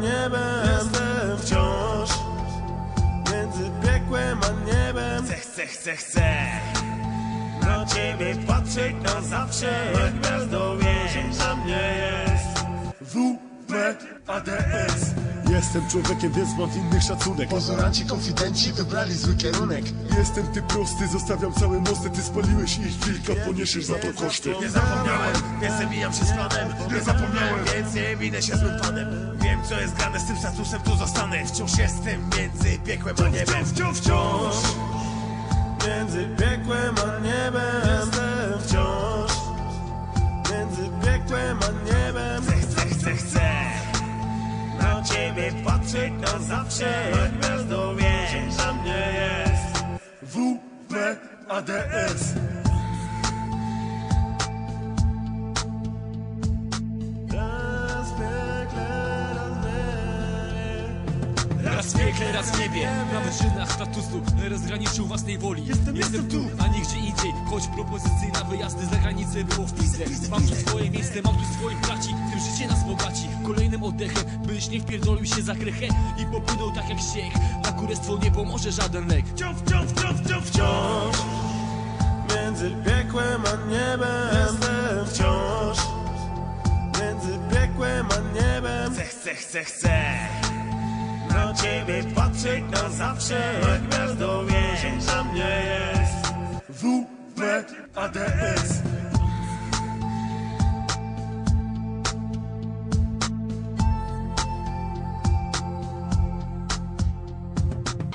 niebem Jestem wciąż Między piekłem a niebem. Chcę, chcę, chcę, chcę. Na ciebie patrzeć na zawsze Jak gwiazdowień na mnie jest. WPADS Jestem człowiekiem, więc mam innych szacunek. Pozoranci konfidenci wybrali zły kierunek. Jestem ty prosty, zostawiam całe mosty. Ty spaliłeś ich kilka, poniesiesz za to koszty. Nie zapomniałem, nie zabijam się z planem. Nie zapomniałem, więc nie minę się złym panem. Wiem co jest grane, z tym statusem tu zostanę. Wciąż jestem między piekłem a niebem. Wciąż, wciąż. Między ciebie patrzeć na zawsze Jak gwiazdowień na mnie jest WPADS Raz w piekle, raz w niebie. Na wyżynach statusu rozgraniczył własnej woli. Jestem, tu, a nie gdzie indziej. Choć propozycji na wyjazdy za granicę było w pizdę. Mam tu swoje miejsce, mam tu swoich braci. Tym życie nas bogaci. Kolejnym oddechem, byś nie wpierdolił się za krechę I popłynął tak jak ściek Na kurestwo nie pomoże żaden lek. Wciąż, wciąż, wciąż, wciąż, wciąż. Między piekłem a niebem. Jestem. Wciąż. Między piekłem a niebem. Chcę, chcę, chcę, chcę Na ciebie patrzeć na zawsze Jak gwiazdowień na mnie jest. WPADS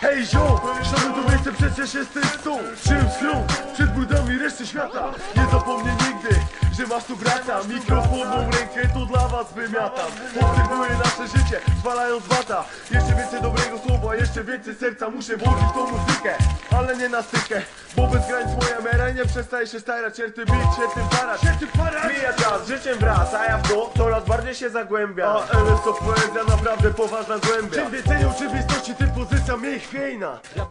Hej ziom, szanowny to miejsce przecież jesteś tu. Czym schron, przed budami reszty świata. Nie zapomnij nigdy, że masz tu brata Mikrofoną rękę to dla was wymiatam Obserwuję nasze życie, zwalając wata. Jeszcze więcej dobrego słowa, jeszcze więcej serca. Muszę włożyć tą muzykę, ale nie na stykę. Bo bez granic moja mera nie przestaje się starać. Czerty bić, się tym parać. Mija czas, życiem wraz, a ja w to coraz bardziej się zagłębiam A LS to poezja naprawdę poważna głębia Czym więcej oczywistości, tym pozycja mniej chwiejna